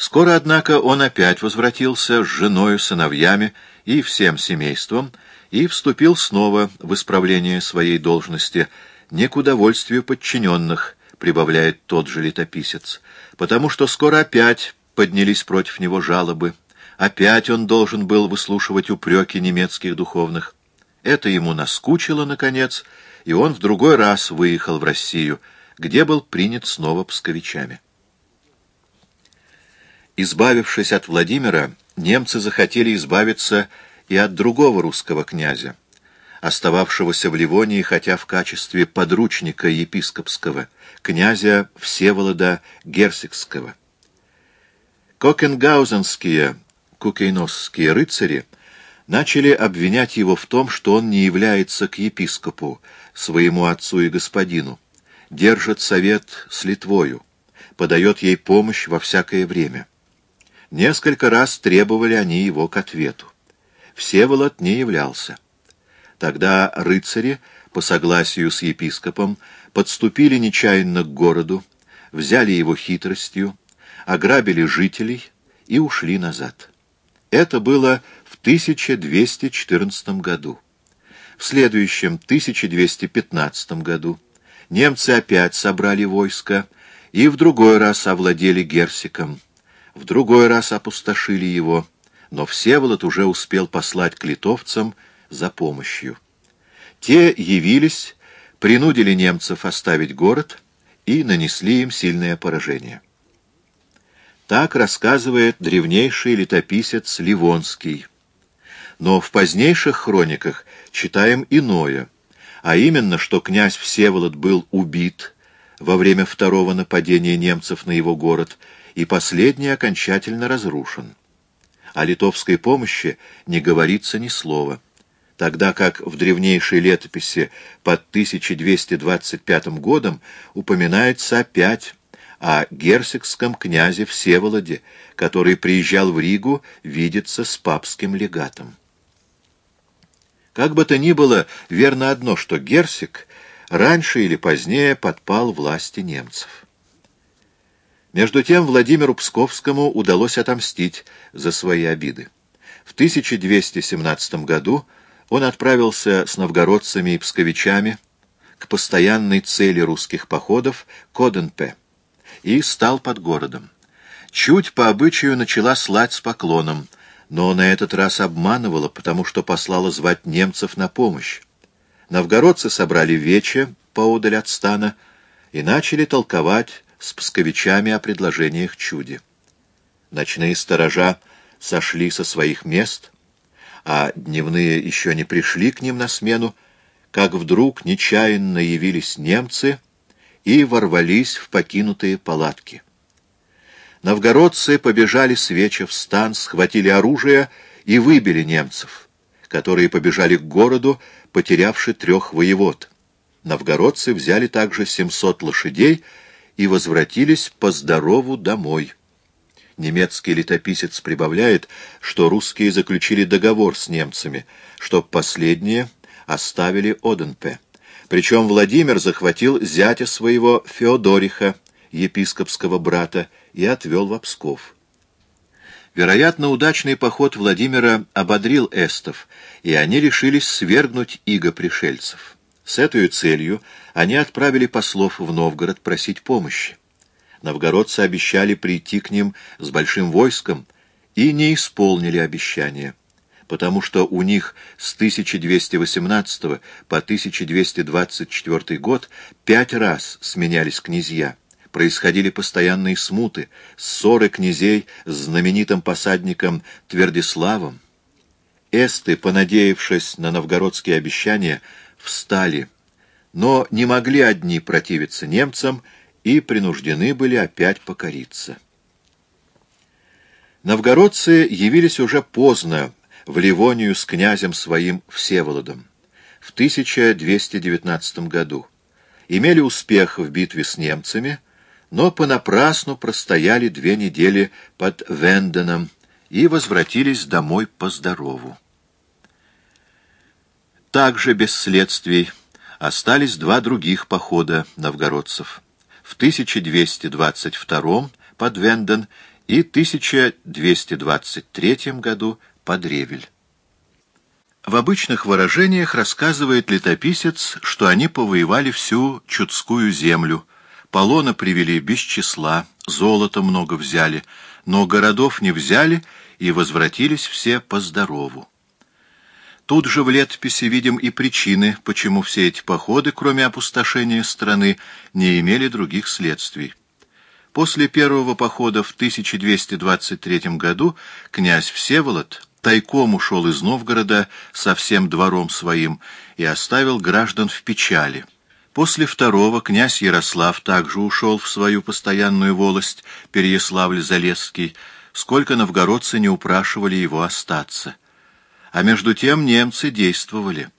Скоро, однако, он опять возвратился с женою, сыновьями и всем семейством и вступил снова в исправление своей должности, не к удовольствию подчиненных, прибавляет тот же летописец, потому что скоро опять поднялись против него жалобы, опять он должен был выслушивать упреки немецких духовных. Это ему наскучило, наконец, и он в другой раз выехал в Россию, где был принят снова псковичами. Избавившись от Владимира, немцы захотели избавиться и от другого русского князя, остававшегося в Ливонии, хотя в качестве подручника епископского, князя Всеволода Герсикского. Кокенгаузенские, кукейносские рыцари начали обвинять его в том, что он не является к епископу, своему отцу и господину, держит совет с Литвою, подает ей помощь во всякое время. Несколько раз требовали они его к ответу. Всеволод не являлся. Тогда рыцари, по согласию с епископом, подступили нечаянно к городу, взяли его хитростью, ограбили жителей и ушли назад. Это было в 1214 году. В следующем, 1215 году, немцы опять собрали войско и в другой раз овладели Герсиком в другой раз опустошили его, но Всеволод уже успел послать к литовцам за помощью. Те явились, принудили немцев оставить город и нанесли им сильное поражение. Так рассказывает древнейший летописец Ливонский. Но в позднейших хрониках читаем иное, а именно, что князь Всеволод был убит во время второго нападения немцев на его город – и последний окончательно разрушен. О литовской помощи не говорится ни слова, тогда как в древнейшей летописи под 1225 годом упоминается опять о герцогском князе Всеволоде, который приезжал в Ригу видеться с папским легатом. Как бы то ни было, верно одно, что герцог раньше или позднее подпал власти немцев. Между тем Владимиру Псковскому удалось отомстить за свои обиды. В 1217 году он отправился с новгородцами и псковичами к постоянной цели русских походов Коденпе и стал под городом. Чуть по обычаю начала слать с поклоном, но на этот раз обманывала, потому что послала звать немцев на помощь. Новгородцы собрали вече поодаль от стана и начали толковать с псковичами о предложениях чуде. Ночные сторожа сошли со своих мест, а дневные еще не пришли к ним на смену, как вдруг нечаянно явились немцы и ворвались в покинутые палатки. Новгородцы побежали с веча в стан, схватили оружие и выбили немцев, которые побежали к городу, потерявши трех воевод. Новгородцы взяли также 700 лошадей и возвратились по здорову домой. Немецкий летописец прибавляет, что русские заключили договор с немцами, чтоб последние оставили Оденпе. Причем Владимир захватил зятя своего Феодориха, епископского брата, и отвел в Псков. Вероятно, удачный поход Владимира ободрил эстов, и они решились свергнуть иго пришельцев. С этой целью они отправили послов в Новгород просить помощи. Новгородцы обещали прийти к ним с большим войском и не исполнили обещания, потому что у них с 1218 по 1224 год пять раз сменялись князья, происходили постоянные смуты, ссоры князей с знаменитым посадником Твердиславом. Эсты, понадеявшись на новгородские обещания, встали, но не могли одни противиться немцам и принуждены были опять покориться. Новгородцы явились уже поздно в Ливонию с князем своим Всеволодом в 1219 году. Имели успех в битве с немцами, но понапрасну простояли две недели под Венденом и возвратились домой по здорову. Также без следствий остались два других похода новгородцев. В 1222 под Венден и 1223 году под Ревель. В обычных выражениях рассказывает летописец, что они повоевали всю Чудскую землю, полона привели без числа, золота много взяли, но городов не взяли и возвратились все по здорову. Тут же в летописи видим и причины, почему все эти походы, кроме опустошения страны, не имели других следствий. После первого похода в 1223 году князь Всеволод тайком ушел из Новгорода со всем двором своим и оставил граждан в печали. После второго князь Ярослав также ушел в свою постоянную волость, Переяславль-Залесский, сколько новгородцы не упрашивали его остаться. А между тем немцы действовали.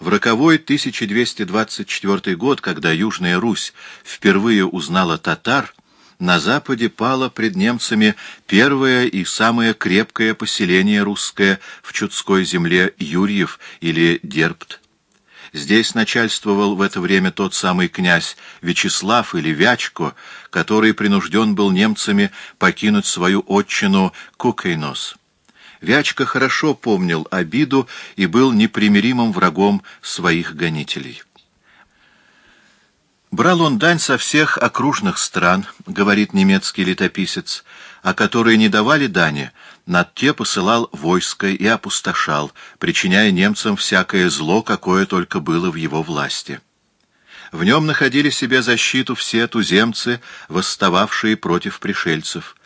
В роковой 1224 год, когда Южная Русь впервые узнала татар, на западе пало пред немцами первое и самое крепкое поселение русское в Чудской земле Юрьев или Дербт. Здесь начальствовал в это время тот самый князь Вячеслав или Вячко, который принужден был немцами покинуть свою отчину Кукейнос. Вячка хорошо помнил обиду и был непримиримым врагом своих гонителей. Брал он дань со всех окружных стран, говорит немецкий летописец, а которые не давали дани, над те посылал войско и опустошал, причиняя немцам всякое зло, какое только было в его власти. В нем находили себе защиту все туземцы, восстававшие против пришельцев.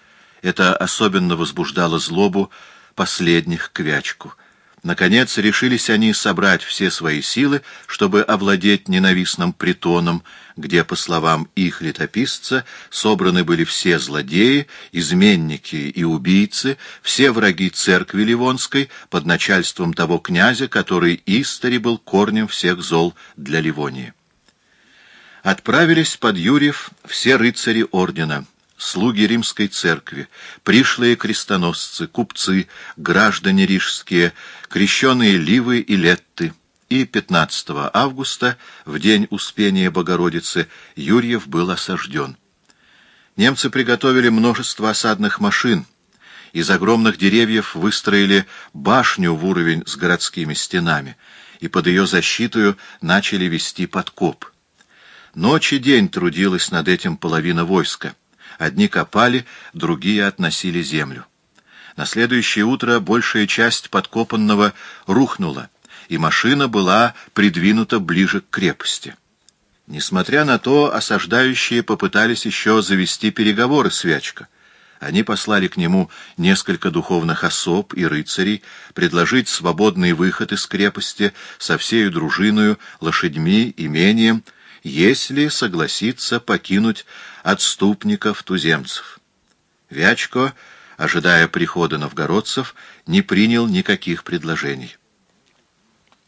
Это особенно возбуждало злобу последних к Вячку. Наконец решились они собрать все свои силы, чтобы овладеть ненавистным притоном, где, по словам их летописца, собраны были все злодеи, изменники и убийцы, все враги церкви Ливонской под начальством того князя, который истори был корнем всех зол для Ливонии. Отправились под Юрьев все рыцари ордена — слуги римской церкви, пришлые крестоносцы, купцы, граждане рижские, крещеные Ливы и Летты. И 15 августа, в день Успения Богородицы, Юрьев был осажден. Немцы приготовили множество осадных машин, из огромных деревьев выстроили башню в уровень с городскими стенами, и под ее защиту начали вести подкоп. Ночь и день трудилась над этим половина войска. Одни копали, другие относили землю. На следующее утро большая часть подкопанного рухнула, и машина была придвинута ближе к крепости. Несмотря на то, осаждающие попытались еще завести переговоры с Вячко. Они послали к нему несколько духовных особ и рыцарей, предложить свободный выход из крепости со всею дружиною, лошадьми, имением, если согласится покинуть отступников-туземцев. Вячко, ожидая прихода новгородцев, не принял никаких предложений.